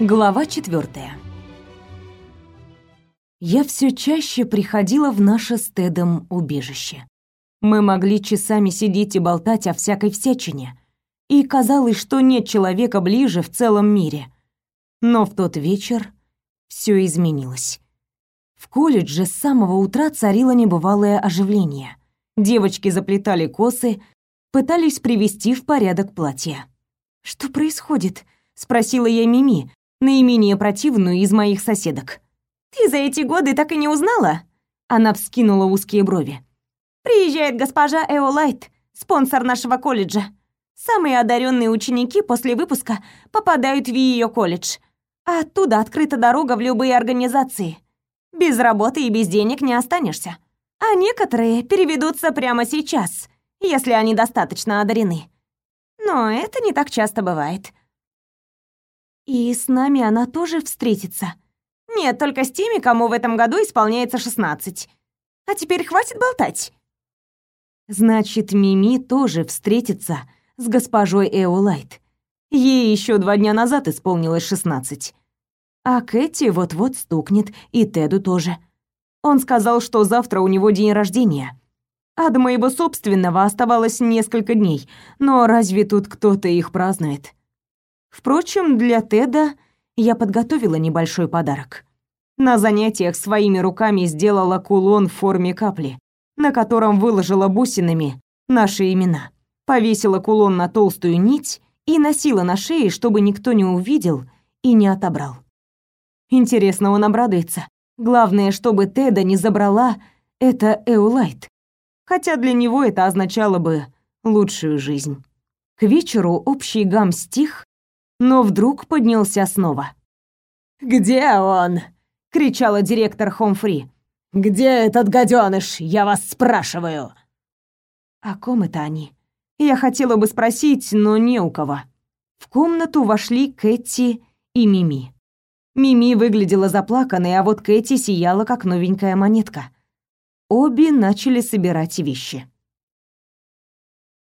Глава четвертая. Я все чаще приходила в наше с Тедом убежище. Мы могли часами сидеть и болтать о всякой всячине, и казалось, что нет человека ближе в целом мире. Но в тот вечер все изменилось. В колледже с самого утра царило небывалое оживление. Девочки заплетали косы, пытались привести в порядок платья. «Что происходит?» — спросила я Мими, наименее противную из моих соседок. «Ты за эти годы так и не узнала?» Она вскинула узкие брови. «Приезжает госпожа Эолайт, спонсор нашего колледжа. Самые одаренные ученики после выпуска попадают в ее колледж. А оттуда открыта дорога в любые организации. Без работы и без денег не останешься. А некоторые переведутся прямо сейчас, если они достаточно одарены. Но это не так часто бывает. И с нами она тоже встретится? Нет, только с теми, кому в этом году исполняется 16. А теперь хватит болтать. Значит, Мими тоже встретится с госпожой Эолайт. Ей еще два дня назад исполнилось 16. А Кэти вот-вот стукнет, и Теду тоже. Он сказал, что завтра у него день рождения. А до моего собственного оставалось несколько дней, но разве тут кто-то их празднует? Впрочем, для Теда я подготовила небольшой подарок. На занятиях своими руками сделала кулон в форме капли, на котором выложила бусинами наши имена. Повесила кулон на толстую нить и носила на шее, чтобы никто не увидел и не отобрал. Интересно, он обрадуется. Главное, чтобы Теда не забрала это Эулайт хотя для него это означало бы лучшую жизнь. К вечеру общий гам стих, но вдруг поднялся снова. «Где он?» — кричала директор Хомфри. «Где этот гаденыш, я вас спрашиваю?» О ком это они? Я хотела бы спросить, но не у кого. В комнату вошли Кэти и Мими. Мими выглядела заплаканной, а вот Кэти сияла, как новенькая монетка. Обе начали собирать вещи.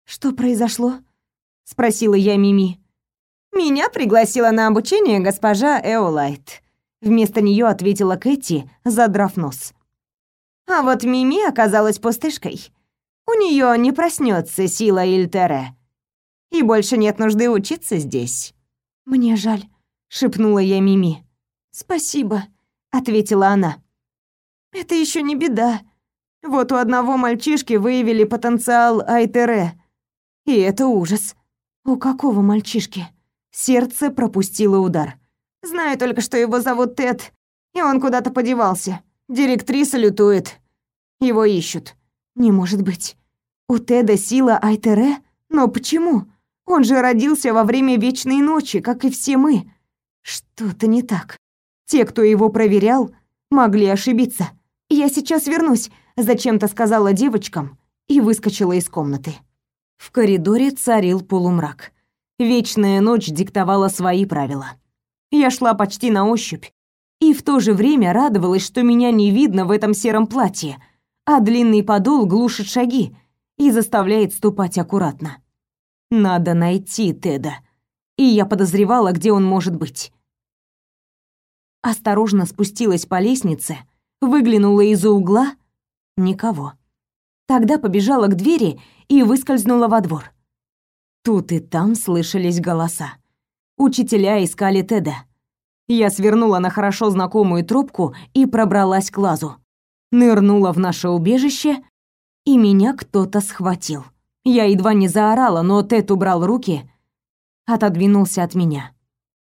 «Что произошло?» — спросила я Мими. «Меня пригласила на обучение госпожа Эолайт», — вместо нее ответила Кэти, задрав нос. «А вот Мими оказалась пустышкой. У нее не проснется сила Ильтере. И больше нет нужды учиться здесь». «Мне жаль», — шепнула я Мими. «Спасибо», — ответила она. «Это еще не беда», вот у одного мальчишки выявили потенциал Айтере. И это ужас. У какого мальчишки? Сердце пропустило удар. Знаю только, что его зовут Тед, и он куда-то подевался. Директриса лютует. Его ищут. Не может быть. У Теда сила Айтере? Но почему? Он же родился во время Вечной Ночи, как и все мы. Что-то не так. Те, кто его проверял, могли ошибиться. «Я сейчас вернусь», — зачем-то сказала девочкам и выскочила из комнаты. В коридоре царил полумрак. Вечная ночь диктовала свои правила. Я шла почти на ощупь и в то же время радовалась, что меня не видно в этом сером платье, а длинный подол глушит шаги и заставляет ступать аккуратно. Надо найти Теда, и я подозревала, где он может быть. Осторожно спустилась по лестнице — Выглянула из-за угла — никого. Тогда побежала к двери и выскользнула во двор. Тут и там слышались голоса. Учителя искали Теда. Я свернула на хорошо знакомую тропку и пробралась к лазу. Нырнула в наше убежище, и меня кто-то схватил. Я едва не заорала, но Тед убрал руки, отодвинулся от меня.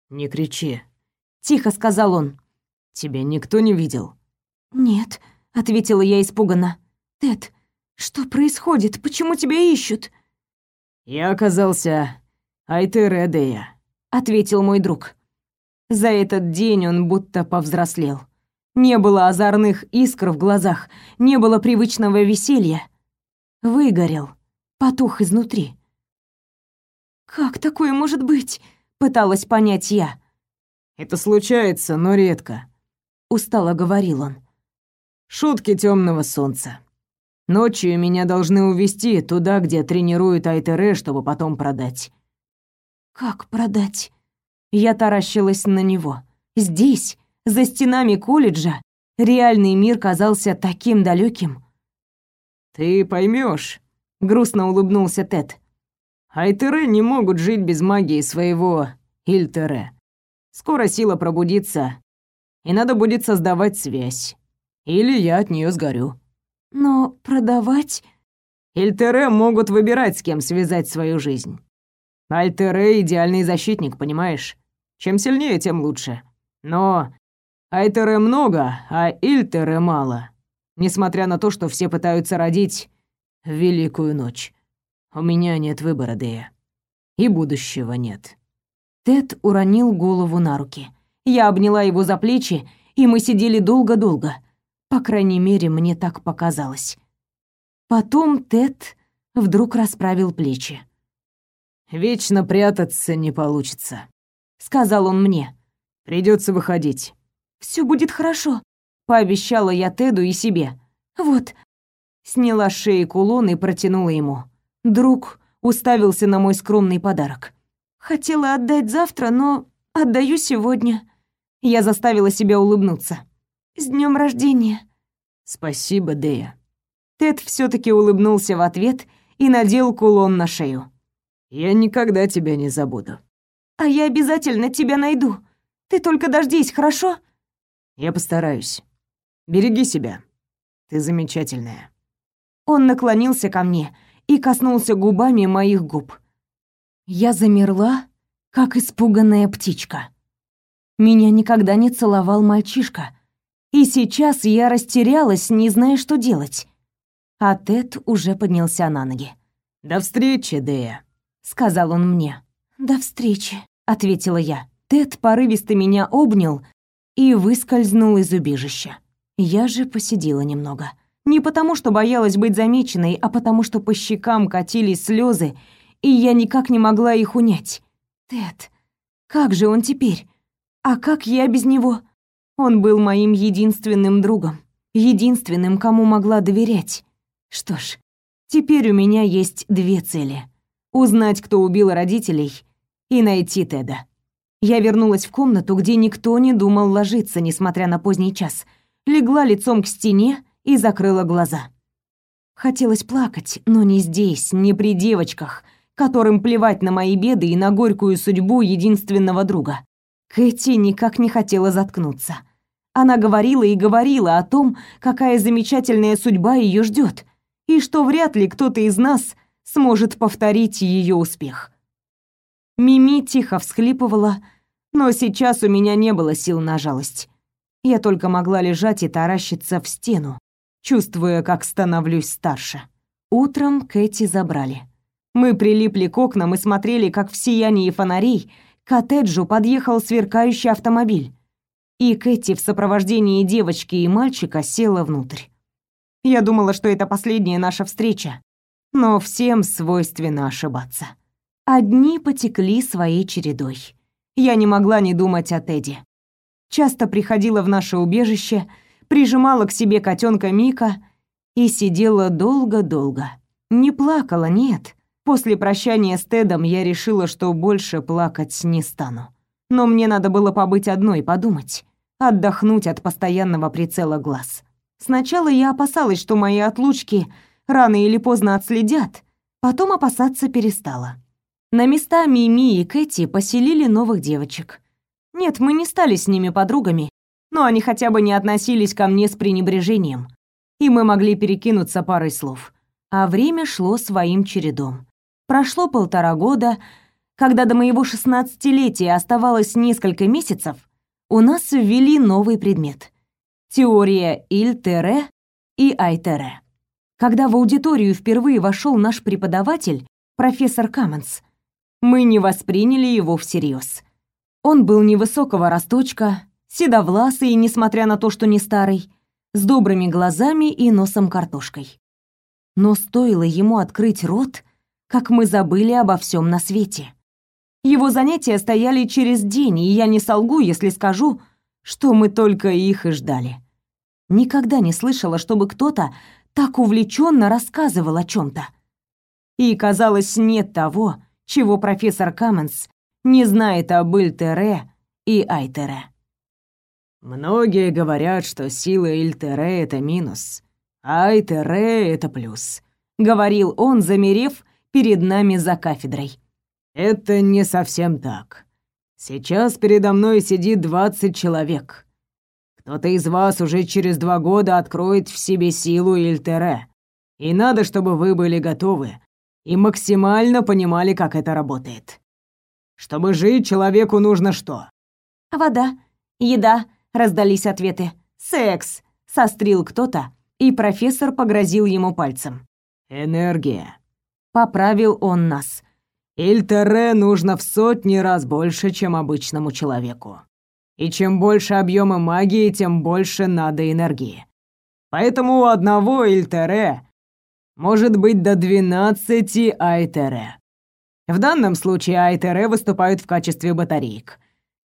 «Не кричи», — тихо сказал он. «Тебя никто не видел?» «Нет», — ответила я испуганно. «Тед, что происходит? Почему тебя ищут?» «Я оказался Айтередея», — ответил мой друг. За этот день он будто повзрослел. Не было озорных искр в глазах, не было привычного веселья. Выгорел, потух изнутри. «Как такое может быть?» — пыталась понять я. «Это случается, но редко», — устало говорил он. Шутки темного солнца. Ночью меня должны увезти туда, где тренируют Айтере, чтобы потом продать. Как продать? Я таращилась на него. Здесь, за стенами колледжа, реальный мир казался таким далеким. «Ты поймешь, грустно улыбнулся Тед. «Айтере не могут жить без магии своего Ильтере. Скоро сила пробудится, и надо будет создавать связь. Или я от нее сгорю». «Но продавать...» Ильтере могут выбирать, с кем связать свою жизнь. Альтере — идеальный защитник, понимаешь? Чем сильнее, тем лучше. Но Айтере много, а Ильтере мало. Несмотря на то, что все пытаются родить Великую Ночь. У меня нет выбора, Дея. И будущего нет. Тед уронил голову на руки. Я обняла его за плечи, и мы сидели долго-долго. По крайней мере, мне так показалось. Потом Тед вдруг расправил плечи. Вечно прятаться не получится, сказал он мне. Придется выходить. Все будет хорошо, пообещала я Теду и себе. Вот. Сняла с шеи кулон и протянула ему. Друг уставился на мой скромный подарок. Хотела отдать завтра, но отдаю сегодня. Я заставила себя улыбнуться. С днем рождения. Спасибо, Дея. Тед все таки улыбнулся в ответ и надел кулон на шею. Я никогда тебя не забуду. А я обязательно тебя найду. Ты только дождись, хорошо? Я постараюсь. Береги себя. Ты замечательная. Он наклонился ко мне и коснулся губами моих губ. Я замерла, как испуганная птичка. Меня никогда не целовал мальчишка, и сейчас я растерялась, не зная, что делать. А Тед уже поднялся на ноги. «До встречи, Дея», сказал он мне. До встречи, ответила я. Тед порывисто меня обнял и выскользнул из убежища. Я же посидела немного. Не потому, что боялась быть замеченной, а потому, что по щекам катились слезы, и я никак не могла их унять. Тед, как же он теперь? А как я без него? Он был моим единственным другом, единственным, кому могла доверять. Что ж, теперь у меня есть две цели узнать, кто убил родителей, и найти Теда. Я вернулась в комнату, где никто не думал ложиться, несмотря на поздний час. Легла лицом к стене и закрыла глаза. Хотелось плакать, но не здесь, не при девочках, которым плевать на мои беды и на горькую судьбу единственного друга. Кэти никак не хотела заткнуться. Она говорила и говорила о том, какая замечательная судьба ее ждет, и что вряд ли кто-то из нас сможет повторить ее успех. Мими тихо всхлипывала, но сейчас у меня не было сил на жалость. Я только могла лежать и таращиться в стену, чувствуя, как становлюсь старше. Утром Кэти забрали. Мы прилипли к окнам и смотрели, как в сиянии фонарей к коттеджу подъехал сверкающий автомобиль. И Кэти в сопровождении девочки и мальчика села внутрь. Я думала, что это последняя наша встреча, но всем свойственно ошибаться. Одни потекли своей чередой. Я не могла не думать о Теди. Часто приходила в наше убежище, прижимала к себе котенка Мика и сидела долго-долго. Не плакала, нет. После прощания с Тедом я решила, что больше плакать не стану. Но мне надо было побыть одной, подумать, отдохнуть от постоянного прицела глаз. Сначала я опасалась, что мои отлучки рано или поздно отследят, потом опасаться перестала. На места Мими и Кэти поселили новых девочек. Нет, мы не стали с ними подругами, но они хотя бы не относились ко мне с пренебрежением, и мы могли перекинуться парой слов. А время шло своим чередом. Прошло полтора года, когда до моего шестнадцатилетия оставалось несколько месяцев, у нас ввели новый предмет — теория Ильтере и Айтере. Когда в аудиторию впервые вошел наш преподаватель, профессор Каменс, мы не восприняли его всерьез. Он был невысокого росточка, седовласый, несмотря на то, что не старый, с добрыми глазами и носом картошкой. Но стоило ему открыть рот, как мы забыли обо всем на свете. Его занятия стояли через день, и я не солгу, если скажу, что мы только их и ждали. Никогда не слышала, чтобы кто-то так увлеченно рассказывал о чем то И, казалось, нет того, чего профессор Каменс не знает об Ильтере и Айтере. Многие говорят, что сила Ильтере — это минус, а Айтере — это плюс, — говорил он, замерев перед нами за кафедрой. Это не совсем так. Сейчас передо мной сидит двадцать человек. Кто-то из вас уже через два года откроет в себе силу Ильтере. И надо, чтобы вы были готовы и максимально понимали, как это работает. Чтобы жить, человеку нужно что? Вода, еда, раздались ответы. Секс, сострил кто-то, и профессор погрозил ему пальцем. Энергия. Поправил он нас. Ильтере нужно в сотни раз больше, чем обычному человеку. И чем больше объема магии, тем больше надо энергии. Поэтому у одного Ильтере может быть до 12 Айтере. В данном случае Айтере выступают в качестве батареек.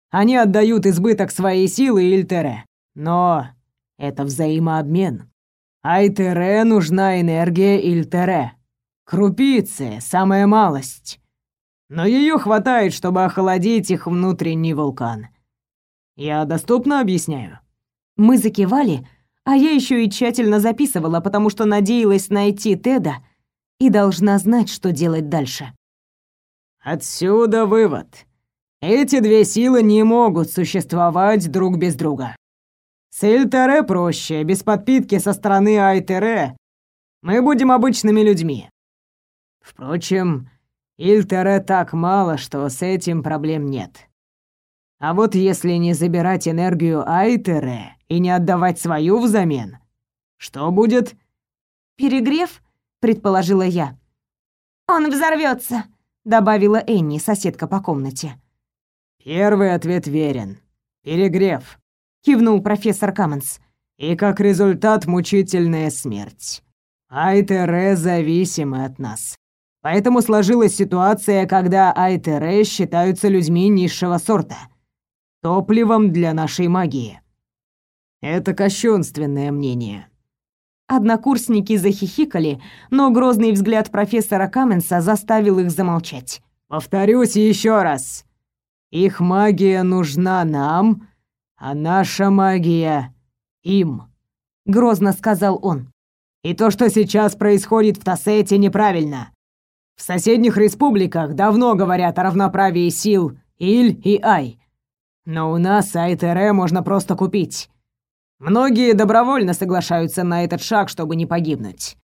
Они отдают избыток своей силы Ильтере. Но это взаимообмен. Айтере нужна энергия Ильтере. Крупицы, самая малость. Но ее хватает, чтобы охладить их внутренний вулкан. Я доступно объясняю? Мы закивали, а я еще и тщательно записывала, потому что надеялась найти Теда и должна знать, что делать дальше. Отсюда вывод. Эти две силы не могут существовать друг без друга. С Эльтере проще, без подпитки со стороны Айтере. Мы будем обычными людьми. Впрочем, Ильтере так мало, что с этим проблем нет. А вот если не забирать энергию Айтере и не отдавать свою взамен, что будет? Перегрев, предположила я. Он взорвется, добавила Энни, соседка по комнате. Первый ответ верен. Перегрев, кивнул профессор Каменс. И как результат мучительная смерть. Айтере зависимы от нас. Поэтому сложилась ситуация, когда Айтере считаются людьми низшего сорта — топливом для нашей магии. Это кощунственное мнение. Однокурсники захихикали, но грозный взгляд профессора Каменса заставил их замолчать. Повторюсь еще раз. Их магия нужна нам, а наша магия им, грозно сказал он. И то, что сейчас происходит в Тассете, неправильно. В соседних республиках давно говорят о равноправии сил Иль и Ай. Но у нас Айтере можно просто купить. Многие добровольно соглашаются на этот шаг, чтобы не погибнуть.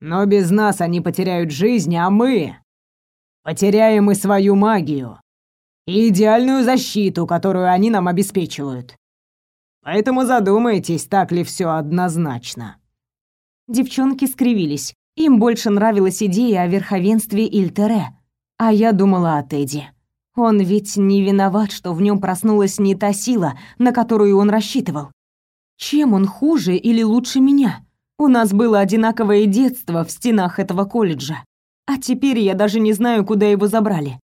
Но без нас они потеряют жизнь, а мы потеряем и свою магию, и идеальную защиту, которую они нам обеспечивают. Поэтому задумайтесь, так ли все однозначно. Девчонки скривились. Им больше нравилась идея о верховенстве Ильтере, а я думала о Теди. Он ведь не виноват, что в нем проснулась не та сила, на которую он рассчитывал. Чем он хуже или лучше меня? У нас было одинаковое детство в стенах этого колледжа. А теперь я даже не знаю, куда его забрали.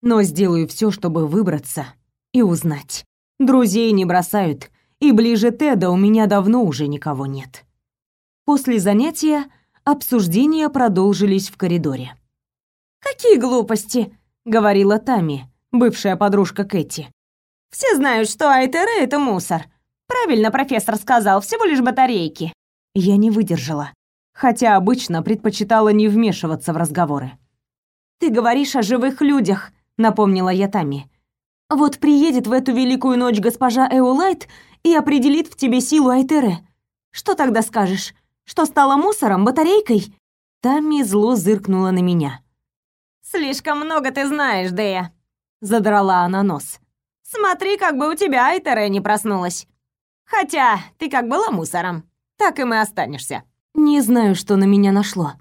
Но сделаю все, чтобы выбраться и узнать. Друзей не бросают, и ближе Теда у меня давно уже никого нет. После занятия обсуждения продолжились в коридоре. «Какие глупости!» — говорила Тами, бывшая подружка Кэти. «Все знают, что Айтере — это мусор. Правильно профессор сказал, всего лишь батарейки». Я не выдержала, хотя обычно предпочитала не вмешиваться в разговоры. «Ты говоришь о живых людях», — напомнила я Тами. «Вот приедет в эту великую ночь госпожа Эулайт и определит в тебе силу Айтере. Что тогда скажешь? Что стала мусором, батарейкой?» Тами зло зыркнула на меня. «Слишком много ты знаешь, Дея задрала она нос. Смотри, как бы у тебя Айтере не проснулась. Хотя ты как была мусором, так и мы останешься. Не знаю, что на меня нашло.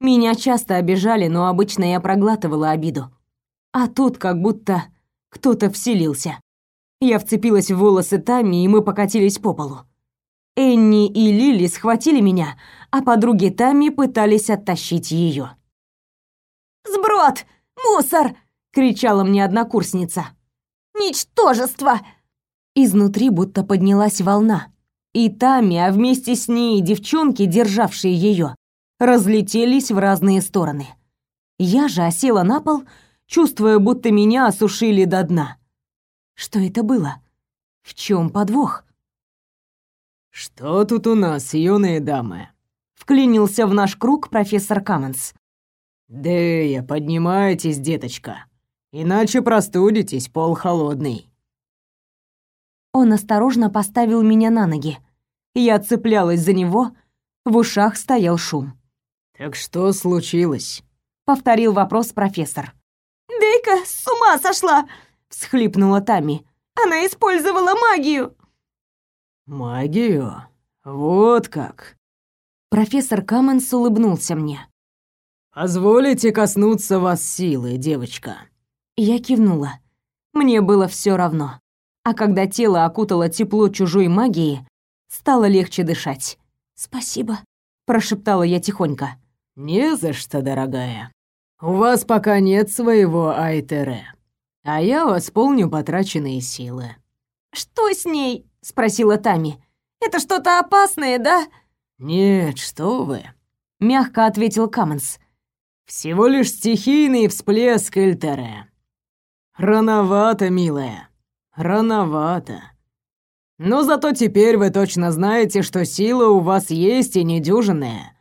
Меня часто обижали, но обычно я проглатывала обиду. А тут как будто кто-то вселился. Я вцепилась в волосы Тами, и мы покатились по полу. Энни и Лили схватили меня, а подруги Тами пытались оттащить ее. «Сброд! Мусор!» кричала мне однокурсница. Ничтожество! Изнутри будто поднялась волна. И Тами, а вместе с ней девчонки, державшие ее, разлетелись в разные стороны. Я же осела на пол, чувствуя, будто меня осушили до дна. Что это было? В чем подвох? «Что тут у нас, юные дамы?» Вклинился в наш круг профессор Каменс. «Дэя, поднимайтесь, деточка, иначе простудитесь, пол холодный». Он осторожно поставил меня на ноги. Я цеплялась за него, в ушах стоял шум. «Так что случилось?» — повторил вопрос профессор. «Дейка с ума сошла!» — всхлипнула Тами. «Она использовала магию!» «Магию? Вот как!» Профессор Каменс улыбнулся мне. «Позволите коснуться вас силы, девочка?» Я кивнула. Мне было все равно. А когда тело окутало тепло чужой магии, стало легче дышать. «Спасибо», — прошептала я тихонько. «Не за что, дорогая. У вас пока нет своего Айтере, а я восполню потраченные силы». «Что с ней?» — спросила Тами. «Это что-то опасное, да?» «Нет, что вы», — мягко ответил Каменс. «Всего лишь стихийный всплеск Эльтере. Рановато, милая, рановато. Но зато теперь вы точно знаете, что сила у вас есть и недюжинная,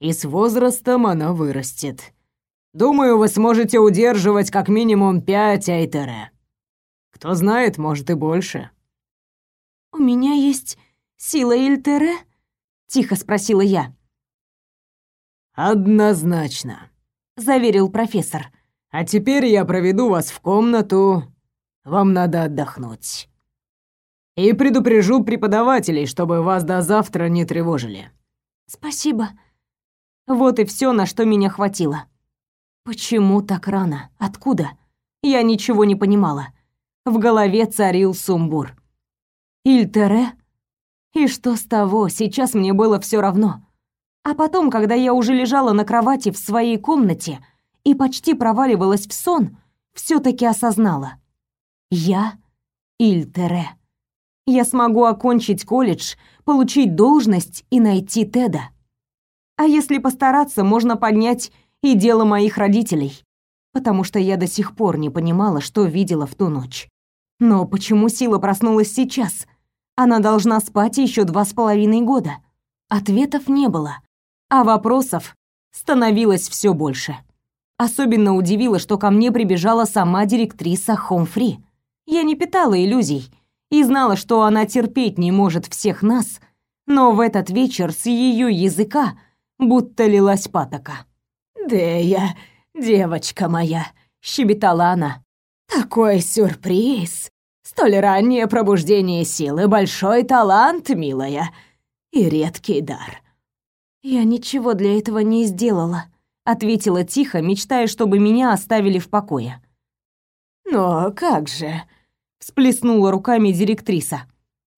и с возрастом она вырастет. Думаю, вы сможете удерживать как минимум пять Айтере. Кто знает, может и больше». «У меня есть сила Эльтере?» — тихо спросила я. «Однозначно», — заверил профессор. «А теперь я проведу вас в комнату. Вам надо отдохнуть. И предупрежу преподавателей, чтобы вас до завтра не тревожили». «Спасибо». Вот и все, на что меня хватило. Почему так рано? Откуда? Я ничего не понимала. В голове царил сумбур. Ильтере? И что с того, сейчас мне было все равно. А потом, когда я уже лежала на кровати в своей комнате и почти проваливалась в сон, все таки осознала. Я Ильтере. Я смогу окончить колледж, получить должность и найти Теда. А если постараться, можно поднять и дело моих родителей, потому что я до сих пор не понимала, что видела в ту ночь. Но почему сила проснулась сейчас? Она должна спать еще два с половиной года. Ответов не было, а вопросов становилось все больше. Особенно удивило, что ко мне прибежала сама директриса Хомфри. Я не питала иллюзий и знала, что она терпеть не может всех нас, но в этот вечер с ее языка будто лилась патока. «Дея, девочка моя», — щебетала она, — «такой сюрприз! Столь раннее пробуждение силы, большой талант, милая, и редкий дар. Я ничего для этого не сделала, ответила тихо, мечтая, чтобы меня оставили в покое. Но как же, всплеснула руками директриса.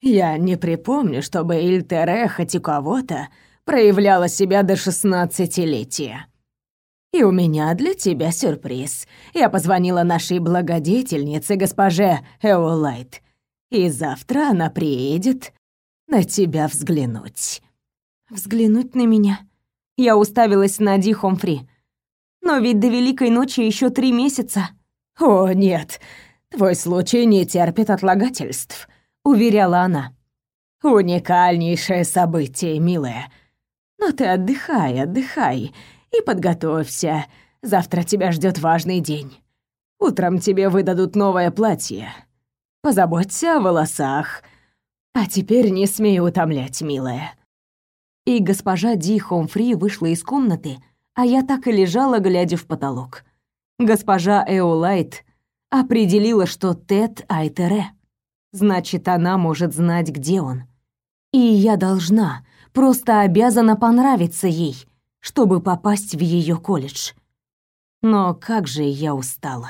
Я не припомню, чтобы Ильтере хоть у кого-то проявляла себя до шестнадцатилетия. И у меня для тебя сюрприз. Я позвонила нашей благодетельнице, госпоже Эолайт. И завтра она приедет на тебя взглянуть. Взглянуть на меня? Я уставилась на Ди Хомфри. Но ведь до Великой ночи еще три месяца. О, нет, твой случай не терпит отлагательств, уверяла она. Уникальнейшее событие, милая. Но ты отдыхай, отдыхай и подготовься. Завтра тебя ждет важный день. Утром тебе выдадут новое платье. Позаботься о волосах. А теперь не смей утомлять, милая». И госпожа Ди Хомфри вышла из комнаты, а я так и лежала, глядя в потолок. Госпожа Эолайт определила, что Тед Айтере. Значит, она может знать, где он. И я должна, просто обязана понравиться ей, чтобы попасть в ее колледж. Но как же я устала.